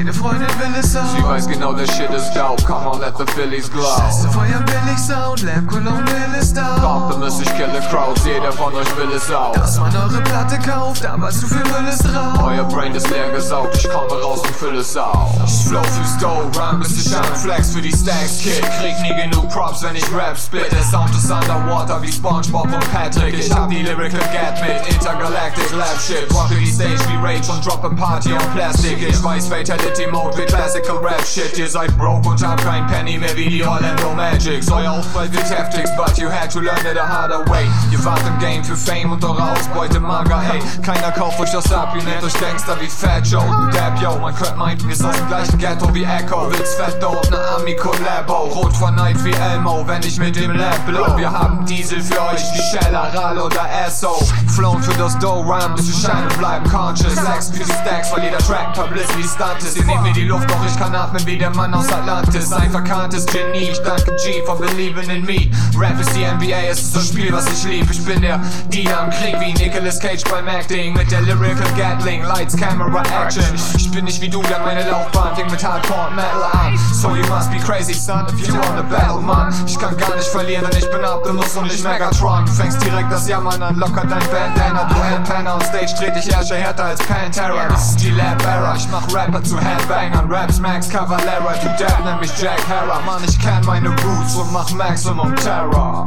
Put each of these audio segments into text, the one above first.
deine Freundin will es auch. Sie weiß genau, der Shit ist dope, come on, let the Phillies glow. Scheiße, Feuer, billig Sound, Lamb, Cologne will es da. Optimus, ich kille Crowds, jeder von euch will es auch. Dass man eure Platte kauft, aber zu viel Müll ist drauf. Euer Brain ist leer gesaugt, ich komme raus und fülle es auf. Ich flow fürs Dough, rhyme bis ich an Flex für die Stacks, Kid. Krieg nie genug Props, wenn ich Rap spit. Der Sound ist underwater wie Spongebob und Patrick. Ich hab die Lyrical Get mit Intergalactic Lab Shit. Die Stage wie Rage und drop a Party on Plastic. Ich weiß Fatality Mode wie Classical Rap Shit. Ihr seid broke und habt kein Penny mehr wie die Orlando Magics. Euer Aufprall wird heftig, but you had to learn it a harder way. Ihr wart im Game für Fame und eure Ausbeute mager, ey. Keiner kauft euch das ab, ihr nennt euch Gangster wie Fat Joe und Dab Yo. Man könnte meint, wir sind aus dem gleichen Ghetto wie Echo. Will's fett dope, ne Ami Collabo. Rot von Night wie Elmo, wenn ich mit dem Lab blow. Wir haben Diesel für euch wie Shell, Aral oder Esso. Flown für das Dough, Rhyme bis wir scheinen bleiben conscious. Sex die Stacks, weil jeder Track Publicity Stunt ist. Ihr nehmt mir die Luft, doch ich kann atmen wie der Mann aus Atlantis. Ein verkanntes Genie, ich danke G for believing in me. Rap ist die NBA, es ist das Spiel, was ich lieb. Ich bin der Diener am Krieg wie Nicolas Cage beim Acting. Mit der Lyrical Gatling, Lights, Camera, Action. Ich bin nicht wie du, denn meine Laufbahn fing mit Hardcore und Metal an. So you must be crazy, son, if you wanna battle, man. Ich kann gar nicht verlieren, denn ich bin Optimus und nicht Megatron. Du fängst direkt das Jammern an, locker dein Bandana. Du Handpanner on Stage dreht dich Asche härter als Pantera. Das ist die Lab Era, ich mach Rapper zu Headbangern. Raps Max Cavalera, du Dad nenn mich Jack Harrow. Mann, ich kenn meine Roots und mach Maximum Terror.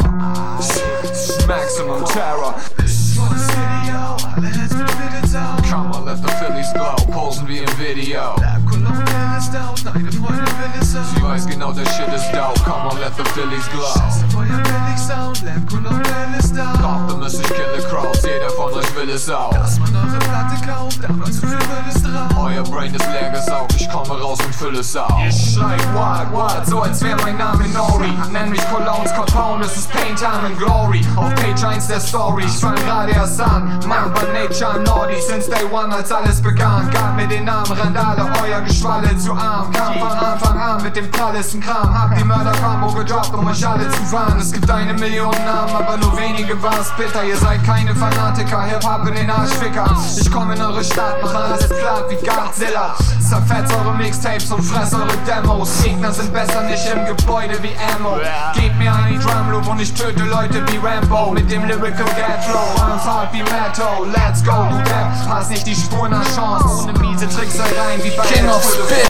Maximum Terror. Volles Video, alle Hits mit Bitte auf. Come on, let the Phillies glow, posen wie im Video. Lamb, Cologne es da, deine Freundin will es auch. Sie weiß genau, der Shit ist dope, come on, let the Phillies glow. Scheiße, Feuer, billig Sound, Lamb, Cologne es da. Optimus, ich kille es auch. Dass man eure Platte kauft, aber zu viel ist drauf. Euer Brain ist leer gesaugt, ich komme raus und fülle es auf. Ich schrei what, what, so als wär mein Name Nori. Nenn mich Colognes Compound, es ist Pain Time and Glory. Auf Page 1 der Story, ich fang gerade erst an. Mann, by nature naughty, since day one, als alles begann. Gab mir den Namen Randale, euer Geschwalle zu arm. Kam von Anfang an mit dem prallesten Kram. Hab die Mörder-Combo gedroppt, um euch alle zu warnen. Es gibt eine Million Namen, aber nur wenige war's bitter. Ihr seid keine Fanatiker, Hip-Hop in den Arschficker. Ich komm in eure Stadt, mach alles platt wie Godzilla. Zerfetzt eure Mixtapes und fress eure Demos. Gegner sind besser nicht im Gebäude wie Ammo. Gebt mir einen Drumloop und ich töte Leute wie Rambo. Mit dem Lyrical Get Flow, arms hard wie Metal. Let's go, du Depp, hast nicht die Spur nach Chance. Ohne miese Tricksereien wie bei King of. Spit.